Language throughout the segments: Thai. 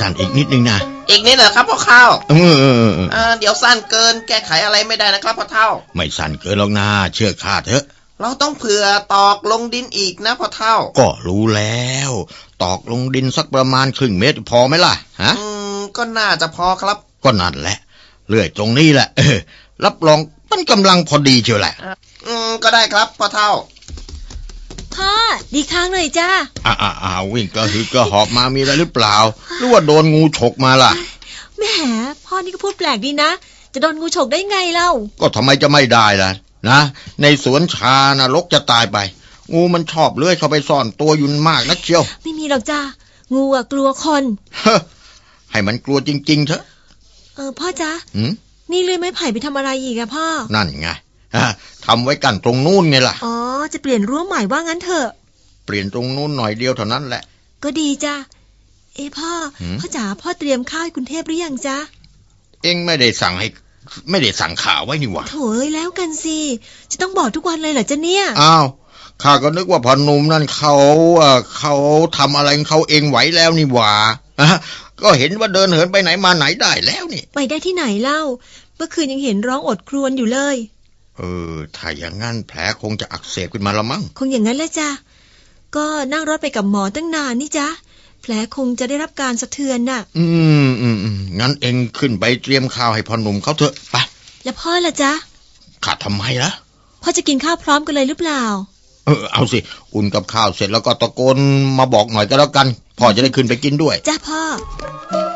สั้นอีกนิดนึงนะ อีกนิดเหรอครับพ่อข้าวเออเออเออเอออ่าเดี๋ยวสั้นเกินแก้ไขอะไรไม่ได้นะครับพ่อเท่า ไม่สั้นเกินหรอกนะเชื่อข้าเถอะ เราต้องเผื่อตอกลงดินอีกนะพ่อเท่า ก็รู้แล้ว ตอกลงดินสักประมาณครึ่งเมตรพอไหมล่ะฮะอืมก็น่าจะพอครับ ก็นั่นแหละ เลื่อยตรงนี้แหละรับรองมันกำลังพอดีเชียวแหละ อืมก็ได้ครับพ่อเท่า พ่อ ดีค้างหน่อยจ้าอ่าอ่าอ่าวิ่งกระหือกระหอบมามีอะไรหรือเปล่า หรือว่าโดนงูฉกมาล่ะแหมพ่อนี่ก็พูดแปลกดีนะ จะโดนงูฉกได้ไงเล่า ก็ทำไมจะไม่ได้ล่ะ นะ ในสวนชานรกจะตายไป งูมันชอบเลื้อยเข้าไปซ่อนตัวอยุนมากนักเชียว ไม่มีหรอกจ้างูอะกลัวคนเฮ้อให้มันกลัวจริง ๆเถอะเออพ่อจ้าหืมนี่เลื่อยไม้ไผ่ไปทำอะไรอีกอะพ่อ นั่นไงอะทำไว้กันตรงนู้นไงล่ะ อ๋อ จะเปลี่ยนรั้วใหม่ว่างั้นเถอะ เปลี่ยนตรงนู้นหน่อยเดียวเท่านั้นแหละ ก็ดีจ้าเอ้พ่อหืมพ่อจ๋าพ่อเตรียมข้าวให้คุณเทพหรือยังจ้าเองไม่ได้สั่งให้ ไม่ได้สั่งข่าวไว้นี่หว่าโถเอ้ยแล้วกันสิ จะต้องบอกทุกวันเลยเหรอจ๊ะเนี่ย อ้าว ข้าก็นึกว่าพอหนุ่มนั่นเขาเอ่อเขาทำอะไรของเขาเองไหวแล้วนี่หว่าอะก็เห็นว่าเดินเหินไปไหนมาไหนได้แล้วนี่ ไปได้ที่ไหนเล่า เมื่อคืนยังเห็นร้องอดครวญอยู่เลย เออ ถ้าอย่างงั้นแผลคงจะอักเสบขึ้นมาละมั้ง คงอย่างนั้นแหละจ้ะ ก็นั่งรถไปกับหมอตั้งนานนี่จ้ะ แผลคงจะได้รับการสะเทือนน่ะ อืมอืมอืมงั้นเองขึ้นไปเตรียมข้าวให้พ่อหนุ่มเขาเถอะ ไป แล้วพ่อล่ะจ๊ะข้าทำไมล่ะ พ่อจะกินข้าวพร้อมกันเลยหรือเปล่า เออ เอาสิ อุ่นกับข้าวเสร็จแล้วก็ตะโกนมาบอกหน่อยก็แล้วกัน พ่อจะได้ขึ้นไปกินด้วย จ้าพ่อพ่อ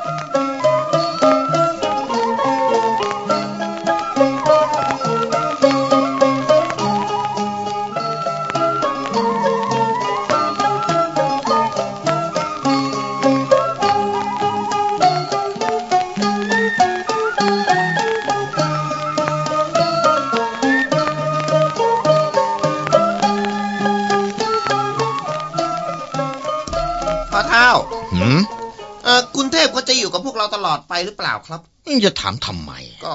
เราตลอดไปหรือเปล่าครับเองจะถามทำไม ก็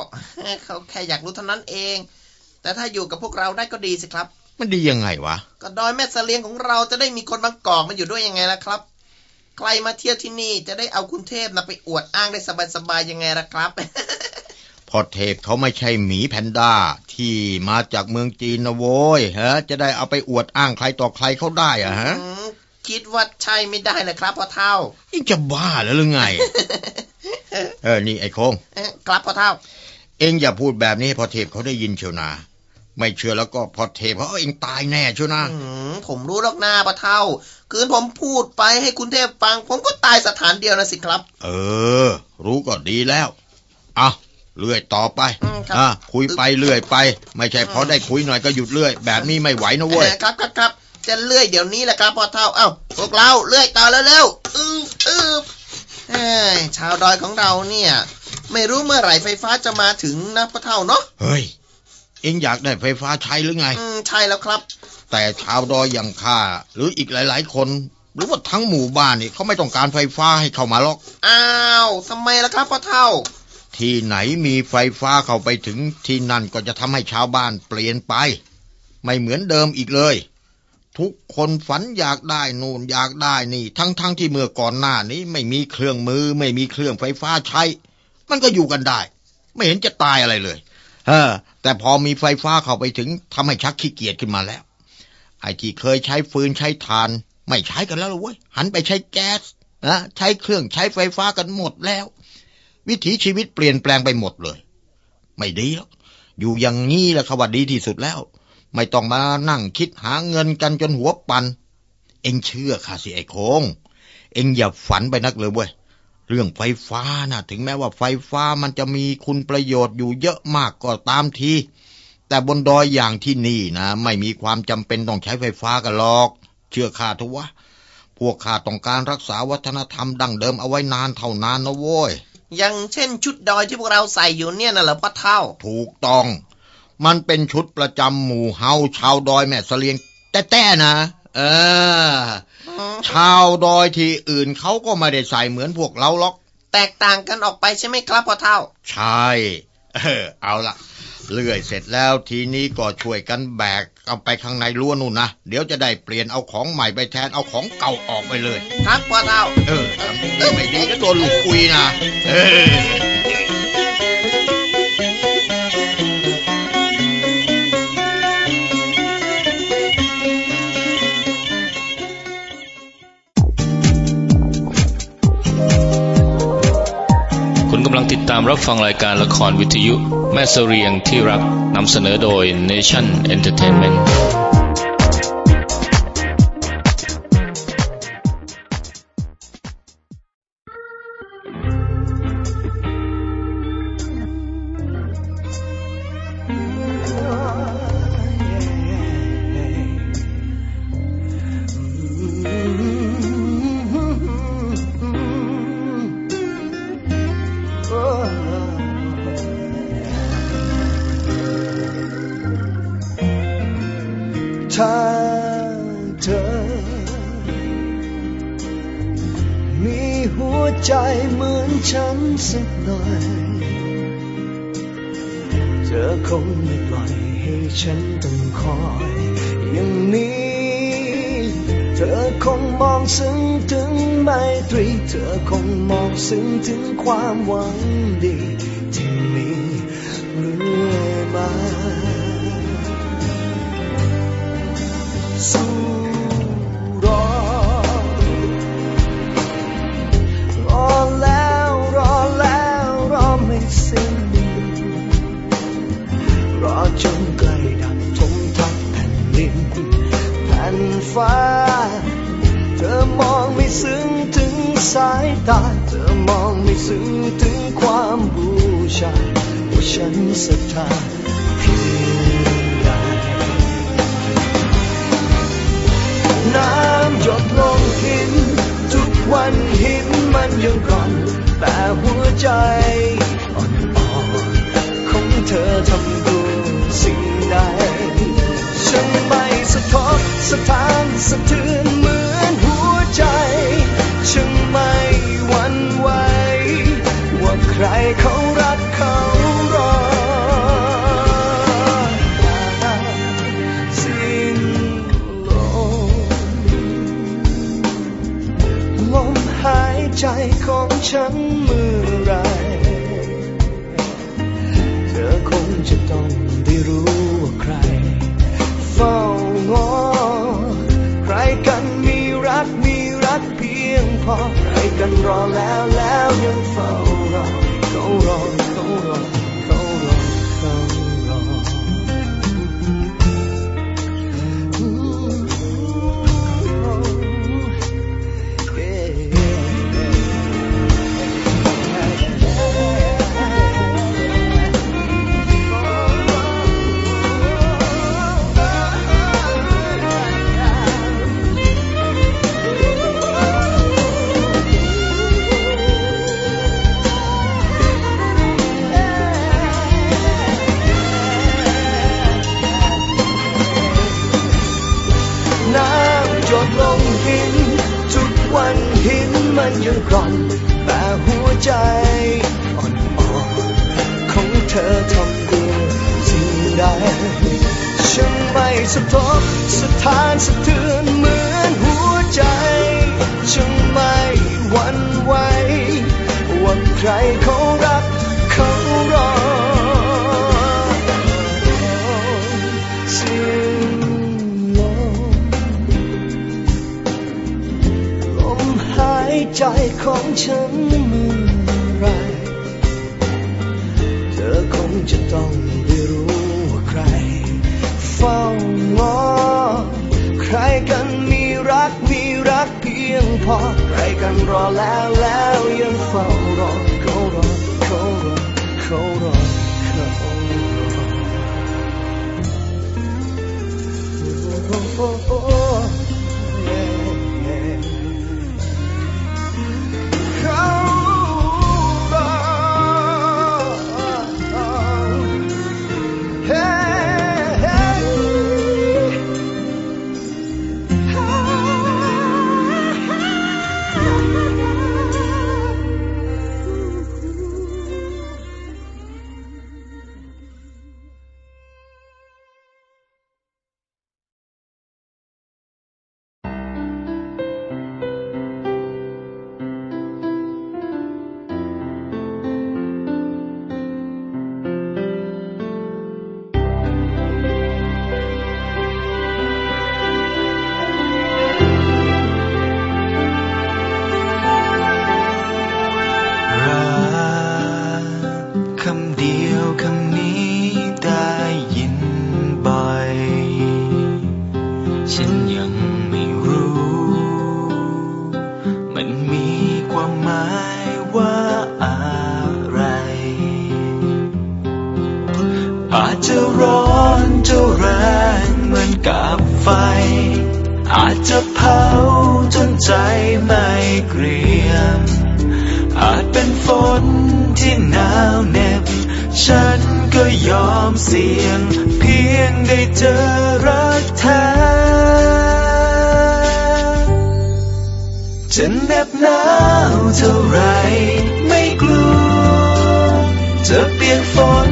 เขาแค่อยากรู้เท่านั้นเอง แต่ถ้าอยู่กับพวกเราได้ก็ดีสิครับ มันดียังไงวะ ก็ดอยแม่เสลียงของเราจะได้มีคนบางกอกมาอยู่ด้วยยังไงล่ะครับ ใครมาเที่ยวที่นี่จะได้เอาคุณเทพนะไปอวดอ้างได้สบายๆยังไงล่ะครับพอเทพเขาไม่ใช่หมีแพนด้าที่มาจากเมืองจีนนะโว้ยฮะ จะได้เอาไปอวดอ้างใครต่อใครเขาได้อะฮะอืม คิดว่าใช่ไม่ได้เลยครับพ่อเท่าเองจะบ้าแล้วหรือไง เออ นี่ไอ้โคงเอ๊ะครับพ่อเท่า เองอย่าพูดแบบนี้ให้พอเทพเขาได้ยินเชียวนา ไม่เชื่อแล้วก็พอเทพเขาเอาเองตายแน่เชียวนะอืมผมรู้หรอกหน้าพ่อเท่า คืนผมพูดไปให้คุณเทพฟัง ผมก็ตายสถานเดียวนะสิครับ เออ รู้ก็ดีแล้วเอาเลื่อยต่อไปอืมครับอะคุยไปเลื่อยไป ไม่ใช่พอได้คุยหน่อยก็หยุดเลื่อย แบบนี้ไม่ไหวนะเว้ยเอ่อครับครับครับ จะเลื่อยเดี๋ยวนี้แหละครับพ่อเท่า เอ้าพวกเราเลื่อยต่อเร็วๆอืออือเอ้ยชาวดอยของเราเนี่ย ไม่รู้เมื่อไหร่ไฟฟ้าจะมาถึงนะพ่อเท่าเนาะเฮ้ย เองอยากได้ไฟฟ้าใช้หรือไง อืมใช่แล้วครับ แต่ชาวดอยอย่างข้าหรืออีกหลาย ๆ คน หรือว่าทั้งหมู่บ้านนี่เขาไม่ต้องการไฟฟ้าให้เข้ามาหรอก อ้าวทำไมล่ะครับพ่อเท่า ที่ไหนมีไฟฟ้าเข้าไปถึงที่นั่นก็จะทำให้ชาวบ้านเปลี่ยนไป ไม่เหมือนเดิมอีกเลย ทุกคนฝันอยากได้นู่นอยากได้นี่ ทั้งๆทที่เมื่อก่อนหน้านี้ ไม่มีเครื่องมือ ไม่มีเครื่องไฟฟ้าใช้ มันก็อยู่กันได้ ไม่เห็นจะตายอะไรเลยเออแต่พอมีไฟฟ้าเข้าไปถึงทำให้ชักขี้เกียจขึ้นมาแล้ว ไอ้ที่เคยใช้ฟืนใช้ถ่าน ไม่ใช้กันแล้วเว้ยหันไปใช้แก๊สนะใช้เครื่องใช้ไฟฟ้ากันหมดแล้ว วิถีชีวิตเปลี่ยนแปลงไปหมดเลย ไม่ดีหรอกอยู่อย่างนี้แหละเขาว่าดีที่สุดแล้ว ไม่ต้องมานั่งคิดหาเงินกันจนหัวปัน เอ็งเชื่อข้าสิไอ้โคง เอ็งอย่าฝันไปนักเลยเว้ย เรื่องไฟฟ้านะ่ะถึงแม้ว่าไฟฟ้ามันจะมีคุณประโยชน์อยู่เยอะมากก็ตามที แต่บนดอยอย่างที่นี่นะ ไม่มีความจำเป็นต้องใช้ไฟฟ้ากันหรอก เชื่อข้าทุกวะพวกข้าต้องการรักษาวัฒนธรรมดั้งเดิมเอาไว้นานเท่านานนะโว้ยอย่างเช่นชุดดอยที่พวกเราใส่อยู่เนี่ยน่ะเหรอพ่อเท่า ถูกต้อง มันเป็นชุดประจำหมู่เฮาชาวดอยแม่เสลียง แต่แต่นะ เออ ชาวดอยที่อื่นเขาก็ไม่ได้ใส่เหมือนพวกเราหรอก แตกต่างกันออกไปใช่ไหมครับพ่อเท่า ใช่ เออ เอาละเลื่อยเสร็จแล้วทีนี้ก็ช่วยกันแบกเอาไปข้างในรั้วนู่นนะ เดี๋ยวจะได้เปลี่ยนเอาของใหม่ไปแทนเอาของเก่าออกไปเลย ครับพ่อเท่า เออทำดีไม่ดีก็โดนลูกคุยนะ เออามรับฟังรายการละครวิทยุ แม่เสเรียงที่รักนำเสนอโดย Nation Entertainment คอย อย่างนี้ เธอคงมองซึ้งถึงไมตรี เธอคงมองซึ้งถึงความหวังดี ที่มีเรื่อยมา สายตาเธอมองไม่ซึ้งถึงความบูชาว่าฉันศรัทธาเพียงใดน้ำหยดลงหิน ทุกวันหินมันยังกร่อน แต่หัวใจอ่อนๆของเธอทำด้วยสิ่งใดฉันไม่สะทกสะท้านสะเทือน รเขารักเขารอสิ้นลมลมหายใจของฉันเมื่อไรเธอคงจะต้องได้รู้ว่าใคร เฝ้างอใครกันมีรักมีรักเพียงพอใครกันรอแล้วแล้วยัง ของฉัน เกรียม อาจเป็นฝนที่หนาวเหน็บ ฉันก็ยอมเสี่ยง เพียงได้เจอรักแท้จะเหน็บหนาวเท่าไรไม่กลัว จะเปียกฝน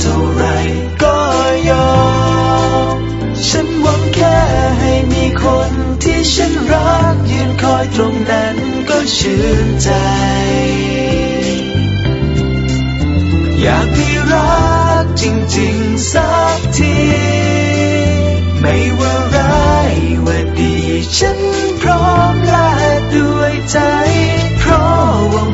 เท่าไรก็ยอม ฉันหวังแค่ให้มีคน ฉันรักยืนคอยตรงนั้นก็ชื่นใจ อยากที่รักจริงๆสักที ไม่ว่าร้ายว่าดี ฉันพร้อมและด้วยใจ เพราะว่า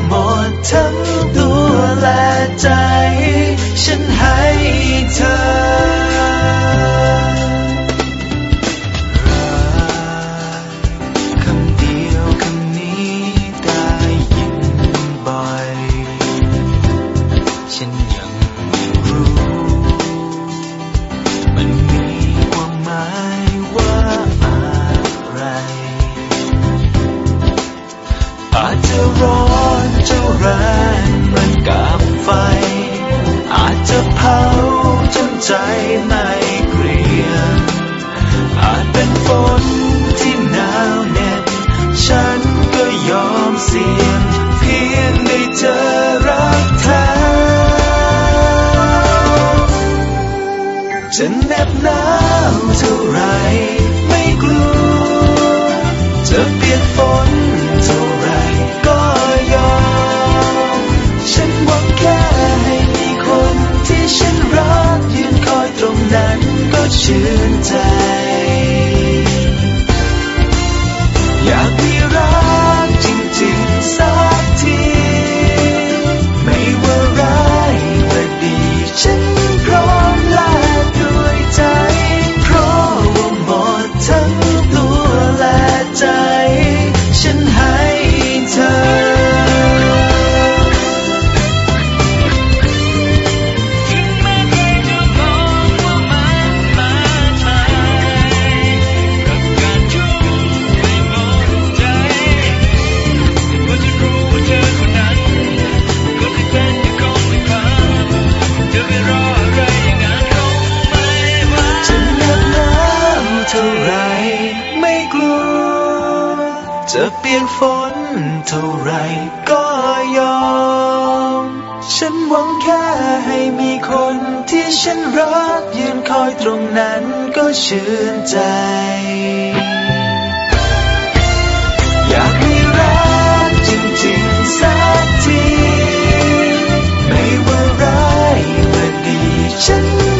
you. อเปลี่ยนฝนเท่าไรก็ยอม ฉันหวังแค่ให้มีคนที่ฉันรักยืนคอยตรงนั้นก็ชื่นใจ อยากมีรักจริงๆสักที ไม่ว่าร้ายหรือดีฉัน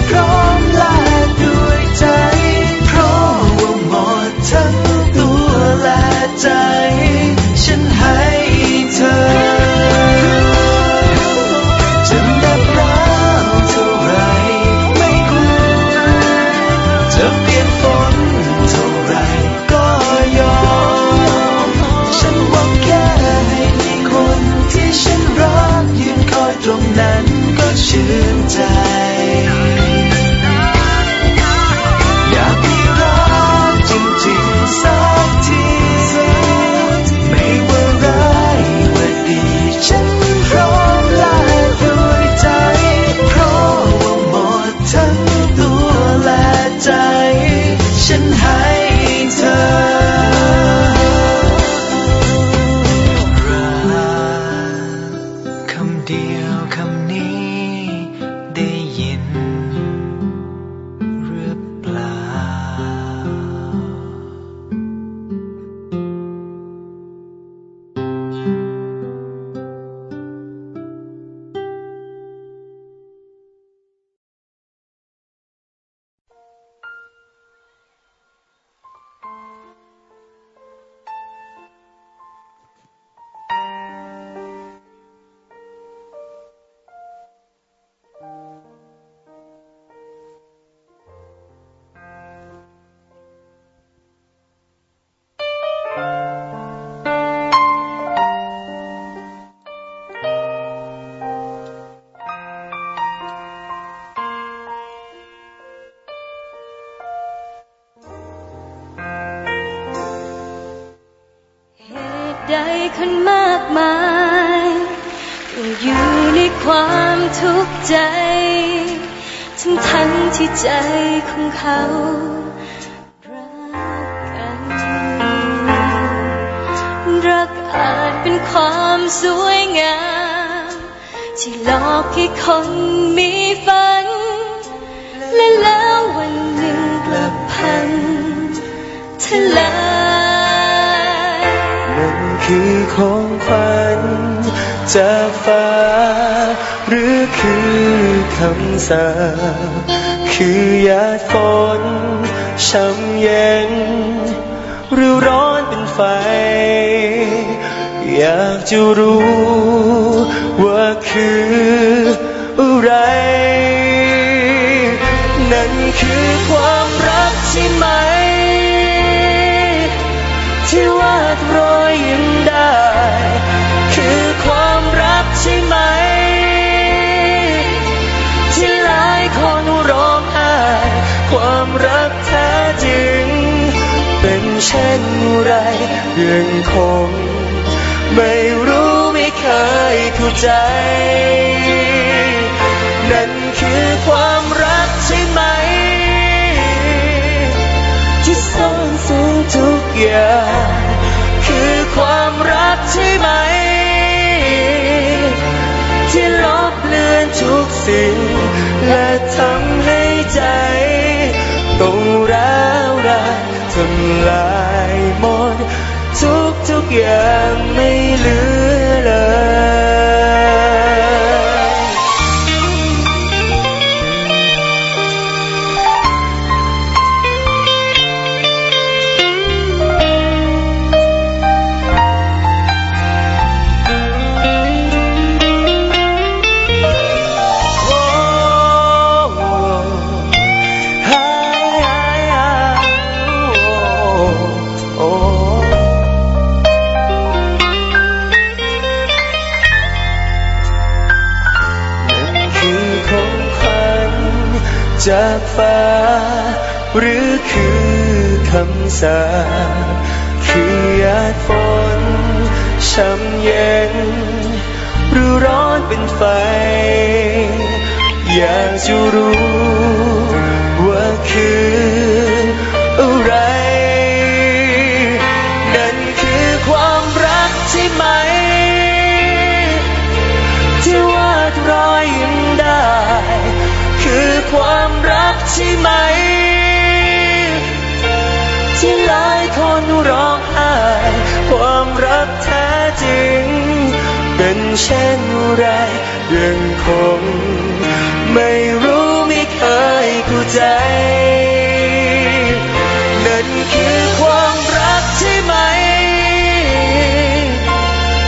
คนมากมายต้องอยู่ในความทุกข์ใจ ทั้งทั้งที่ใจของเขารักกัน รักอาจเป็นความสวยงาม ที่หลอกให้คนมีฝัน และแล้ววันหนึ่งกลับพังทลาย คือของขวัญจากฟ้า หรือคือคำสาคือหยาดฝนช้ำเย็น หรือร้อนเป็นไฟ อยากจะรู้ว่าคือ รักแท้จริง เป็นเช่นไรยังคง ไม่รู้ไม่เคยเข้าใจ นั่นคือความรักใช่ไหม ที่ซ่อนสูงทุกอย่างคือความรักใช่ไหม ที่ลบเลือนทุกสิ่งและทำให้ใจ ต้องร้าวรานทำลายหมดทุกทุกอย่างไม่เหลือ สาคือหยาดฝนช้ำเย็น หรือร้อนเป็นไฟ อยากจะรู้ว่าคืออะไร นั่นคือความรักใช่ไหม ที่วาดรอยยิ้มได้ คือความรักใช่ไหม คนร้องไห้ความรักแท้จริง เป็นเช่นไรยังคง ไม่รู้ไม่เคยเข้าใจ นั่นคือความรักใช่ไหม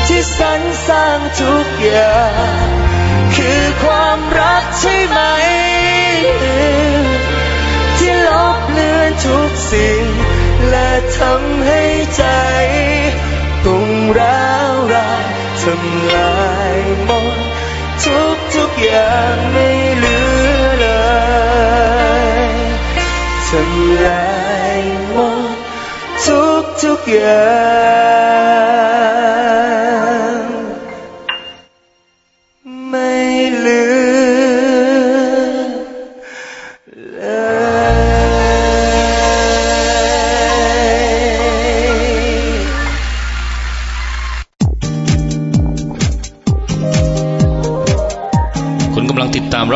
ที่สรรสร้างทุกอย่าง คือความรักใช่ไหมที่ลบเลือนทุกสิ่ง และทำให้ใจตุ่งร้าวรานทำลายหมดทุกทุกอย่างไม่เหลือเลยทำลายหมดทุกทุกอย่าง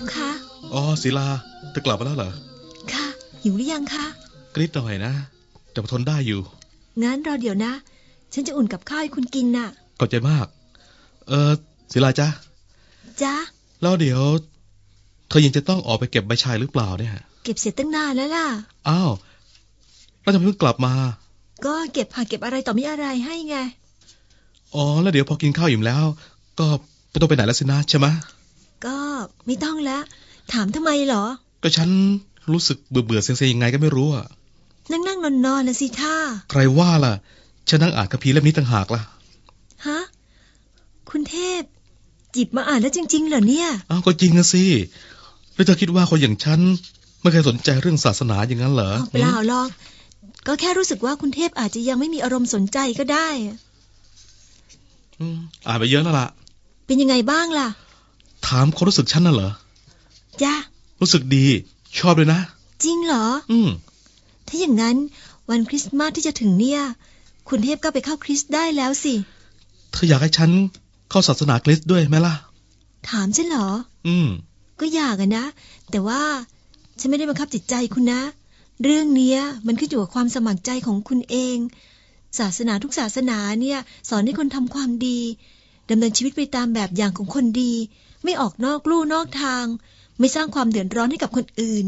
พคะอ๋อศิลาเธอกลับมาแล้วเหรอค่ะหิวหรือยังคะกริดหน่อยนะแต่ทนได้อยู่งั้นรอเดี๋ยวนะ ฉันจะอุ่นกับข้าวให้คุณกินน่ะขอบใจมาก เออศิลาจ้ะจ้าแล้วเดี๋ยว เธอยังจะต้องออกไปเก็บใบชายหรือเปล่าเนี่ยเก็บเสร็จตั้งนานแล้วล่ะอ้าวแล้วทำไมเพิ่งกลับมา ก็เก็บผักเก็บอะไรต่อมีอะไรให้ไงอ๋อแล้วเดี๋ยวพอกินข้าวอิ่มแล้ว ก็ไม่ต้องไปไหนแล้วสินะใช่ไหม ก็ไม่ต้องแล้วถามทำไมเหรอ ก็ฉันรู้สึกเบื่อเบื่อๆเซ็งๆยังไงก็ไม่รู้อะนั่งนั่งนอนนอนๆนะสิท่า ใครว่าล่ะ ฉันนั่งอ่านคัมภีร์เล่มนี้ต่างหากล่ะ ฮะ คุณเทพ จิบมาอ่านแล้วจริง ๆ เหรอเนี่ย อ้าว ก็จริงนะสิ แล้วเธอคิดว่าคนอย่างฉันไม่เคยสนใจเรื่องศาสนาอย่างนั้นเหรอเอาเปล่าหรอก ก็แค่รู้สึกว่าคุณเทพอาจจะยังไม่มีอารมณ์สนใจก็ได้อืมอ่านไปเยอะแล้วล่ะ เป็นยังไงบ้างล่ะ ถามความรู้สึกฉันน่ะเหรอ จ้ารู้สึกดี ชอบเลยนะ จริงเหรอ อืม ถ้าอย่างนั้นวันคริสต์มาสที่จะถึงเนี่ย คุณเทพก็ไปเข้าคริสต์ได้แล้วสิ เธออยากให้ฉันเข้าศาสนาคริสต์ด้วยไหมล่ะ ถามฉันเหรอ อืม ก็อยากอะนะ แต่ว่าฉันไม่ได้บังคับจิตใจคุณนะ เรื่องเนี้ยมันขึ้นอยู่กับความสมัครใจของคุณเอง ศาสนาทุกศาสนาเนี่ย สอนให้คนทำความดีดำเนินชีวิตไปตามแบบอย่างของคนดี ไม่ออกนอกลู่นอกทาง ไม่สร้างความเดือดร้อนให้กับคนอื่น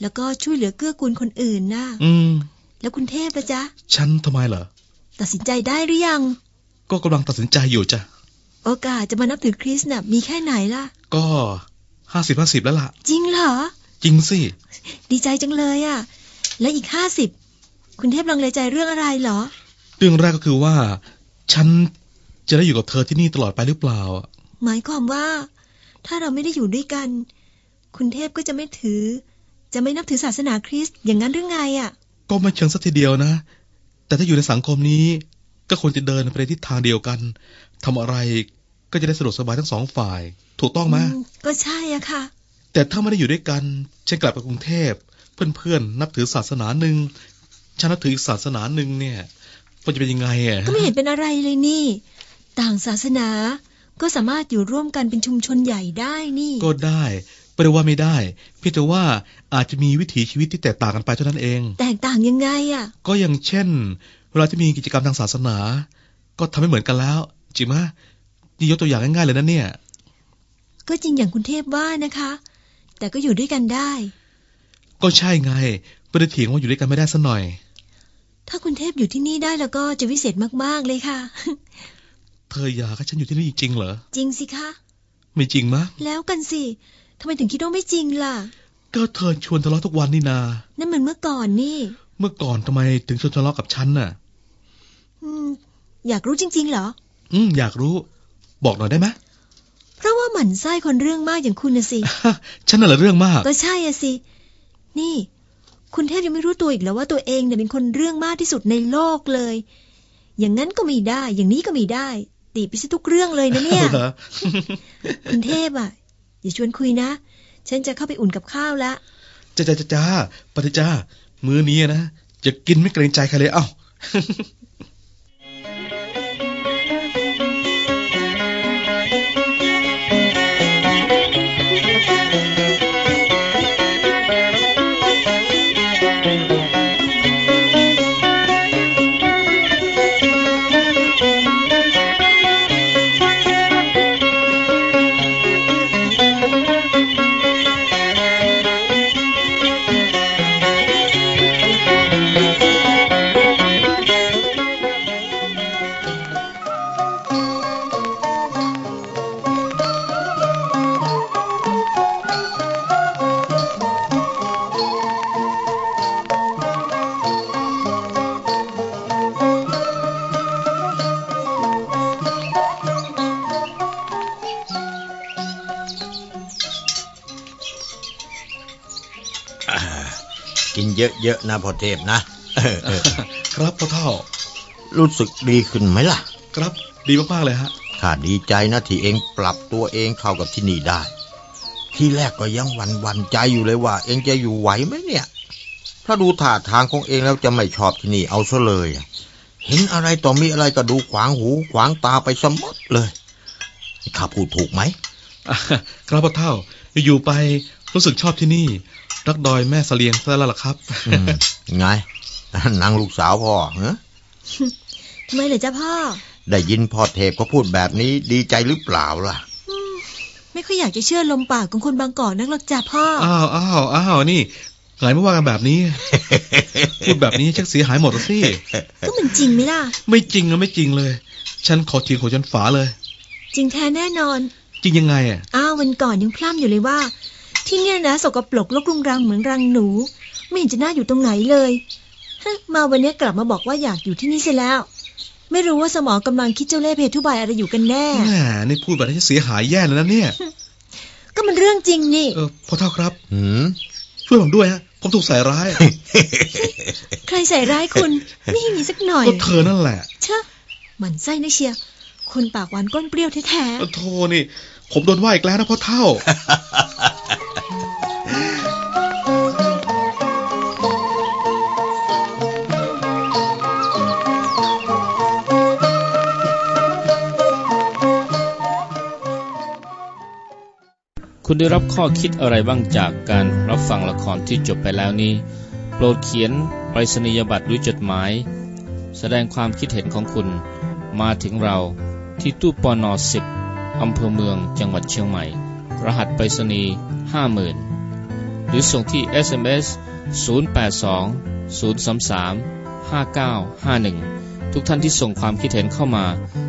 แล้วก็ช่วยเหลือเกื้อกูลคนอื่นนะอืม แล้วคุณเทพละจ๊ะ ฉันทำไมเหรอ ตัดสินใจได้หรือยัง ก็กำลังตัดสินใจอยู่จ้ะ โอกาสจะมานับถือคริสต์น่ะ มีแค่ไหนล่ะ ก็ห้าสิบห้าสิบแล้วล่ะ จริงเหรอ จริงสิ ดีใจจังเลยอะและอีกห้าสิบ คุณเทพลังเลใจเรื่องอะไรเหรอ เรื่องแรกก็คือว่า ฉันจะได้อยู่กับเธอที่นี่ตลอดไปหรือเปล่า หมายความว่า ถ้าเราไม่ได้อยู่ด้วยกัน คุณเทพก็จะไม่ถือ จะไม่นับถือศาสนาคริสต์อย่างนั้นหรือไงอะก็ไม่เชิงสักทีเดียวนะ แต่ถ้าอยู่ในสังคมนี้ ก็ควรจะเดินไปในทิศทางเดียวกันทำอะไรก็จะได้สะดวกสบายทั้งสองฝ่าย ถูกต้องไหมอืมก็ใช่อะค่ะ แต่ถ้าไม่ได้อยู่ด้วยกันฉันกลับไปกรุงเทพเพื่อนๆนับถือศาสนาหนึ่งฉันนับถืออีกศาสนาหนึ่งเนี่ยมันจะเป็นยังไงอะก็ไม่เห็นเป็นอะไรเลยนี่ ต่างศาสนา ก็สามารถอยู่ร่วมกันเป็นชุมชนใหญ่ได้นี่ ก็ได้ไม่ได้ว่าไม่ได้เพียงแต่ว่าอาจจะมีวิถีชีวิตที่แตกต่างกันไปเท่านั้นเอง แตกต่างยังไงอะก็อย่างเช่น เวลาที่มีกิจกรรมทางศาสนา ก็ทำให้เหมือนกันแล้วจริงไหมนี่ยกตัวอย่างง่ายๆเลยนะเนี่ย ก็จริงอย่างคุณเทพว่านะคะ แต่ก็อยู่ด้วยกันได้ ก็ใช่ไงไม่ได้เถียงว่าอยู่ด้วยกันไม่ได้สัหน่อย ถ้าคุณเทพอยู่ที่นี่ได้แล้วก็จะวิเศษมากๆเลยค่ะ เธออยากให้ฉันอยู่ที่นี่จริงๆเหรอ จริงสิคะ ไม่จริงมะ แล้วกันสิทำไมถึงคิดว่าไม่จริงล่ะ ก็เธอชวนทะเลาะทุกวันนี่นา นั่นมันเมื่อก่อนนี่ เมื่อก่อนทำไมถึงชวนทะเลาะกับฉันน่ะ อืม อยากรู้จริง ๆ เหรอ อืม อยากรู้ บอกหน่อยได้ไหมเพราะว่าหมั่นไส้คนเรื่องมากอย่างคุณนะสิ ฉันน่ะเหรอเรื่องมาก ก็ใช่อะสิ นี่ คุณเทพยังไม่รู้ตัวอีกแล้วว่าตัวเองเนี่ยเป็นคนเรื่องมากที่สุดในโลกเลย อย่างนั้นก็ไม่ได้ อย่างนี้ก็ไม่ได้ ตีไปซะทุกเรื่องเลยนะเนี่ยเหรอคุณเทพอะอย่าชวนคุยนะ ฉันจะเข้าไปอุ่นกับข้าวละจ้าจ้าจ้าจ้าปฏิจ้า มื้อนี้นะจะกินไม่เกรงใจใครเลย เอ้า กินเยอะๆนะพ่อเทพนะเออเออครับพ่อเท่า รู้สึกดีขึ้นไหมล่ะ ครับดีมากๆเลยฮะข้าดีใจนะที่เองปรับตัวเองเข้ากับที่นี่ได้ ที่แรกก็ยังหวันวันๆใจอยู่เลยว่า เองจะอยู่ไหวไหมเนี่ยถ้าดูท่าทางของเองแล้วจะไม่ชอบที่นี่เอาซะเลยอะเห็นอะไรต่อมีอะไรก็ดูขวางหูขวางตาไปสมดเลยข้าพูดถูกไหมอะครับพ่อเท่าอยู่ๆไปรู้สึกชอบที่นี่ รักดอยแม่เสลียงซะแล้วล่ะครับอืมไงนางลูกสาวพ่อเหรอทำไมเหรอจ๊ะพ่อ ได้ยินพ่อเทพเขาพูดแบบนี้ดีใจหรือเปล่าล่ะไม่ค่อยอยากจะเชื่อลมปากของคนบางกอกนักหรอกจ้ะพ่อ อ้าวอ้าวอ้าวนี่ไงไม่ว่ากันแบบนี้ พูดแบบนี้ชักเสียหายหมดแล้วสิก็มันจริงไหมล่ะ ไม่จริงนะไม่จริงเลย ฉันขอเทียงหัวจนฝาเลย จริงแท้แน่นอน จริงยังไงอะ อ้าววันก่อนยังพร่ำอยู่เลยว่า ที่เนี่ยนะสกปรกลกรุงรังเหมือนรังหนู ไม่เห็นจะน่าอยู่ตรงไหนเลยฮะมาวันนี้กลับมาบอกว่าอยากอยู่ที่นี่เสียแล้ว ไม่รู้ว่าสมองกำลังคิดเจ้าเล่ห์เพทุบายอะไรอยู่กันแน่แหมนี่พูดแบบนี้จะเสียหายแย่เลยนะเนี่ย ก็มันเรื่องจริงนี่ เออพ่อเท่าครับหืมช่วยผมด้วยฮะผมถูกใส่ร้าย ใครใส่ร้ายคุณ ไม่มีสักหน่อย ก็เธอนั่นแหละเชอะหมันไส้นะเชียร์คนปากหวานก้นเปรี้ยวแท้โอ้โทนี่ ผมโดนว่าอีกแล้วนะพ่อเท่า คุณได้รับข้อคิดอะไรบ้างจากการรับฟังละครที่จบไปแล้วนี้ โปรดเขียนไปรษณียบัตรหรือจดหมาย แสดงความคิดเห็นของคุณมาถึงเราที่ตู้ปอนอสิบ อำเภอเมือง จังหวัดเชียงใหม่ รหัสไปรษณีย์ห้าหมื่นหรือส่งที่ SMS 082 033 5951 ทุกท่านที่ส่งความคิดเห็นเข้ามา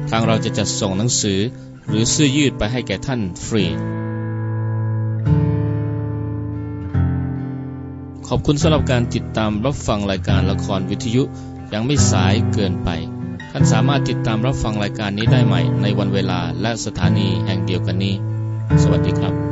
ทางเราจะจัดส่งหนังสือ หรือเสื้อยืดไปให้แก่ท่านฟรี ขอบคุณสำหรับการติดตามรับฟังรายการละครวิทยุยังไม่สายเกินไป ท่านสามารถติดตามรับฟังรายการนี้ได้ใหม่ในวันเวลาและสถานีแห่งเดียวกันนี้ สวัสดีครับ